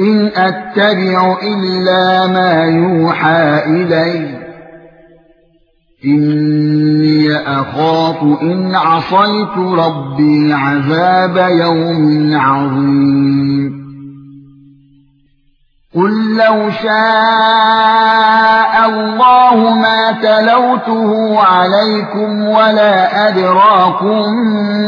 إِنْ أَتَّبِعُ إِلَّا مَا يُوحَى إِلَيَّ. إِنِّي أَخَافُ إِنْ عَصَيْتُ رَبِّي عَذَابَ يَوْمٍ عَظِيمٍ. قُل لَّوْ شَاءَ اللَّهُ مَا تَلَوْتُهُ عَلَيْكُمْ وَلَا أَدْرَاكُمْ بِهِ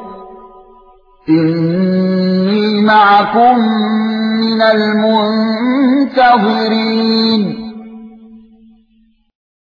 إِنِّي مَعَكُمْ مِنَ الْمُنتَظِرِينَ.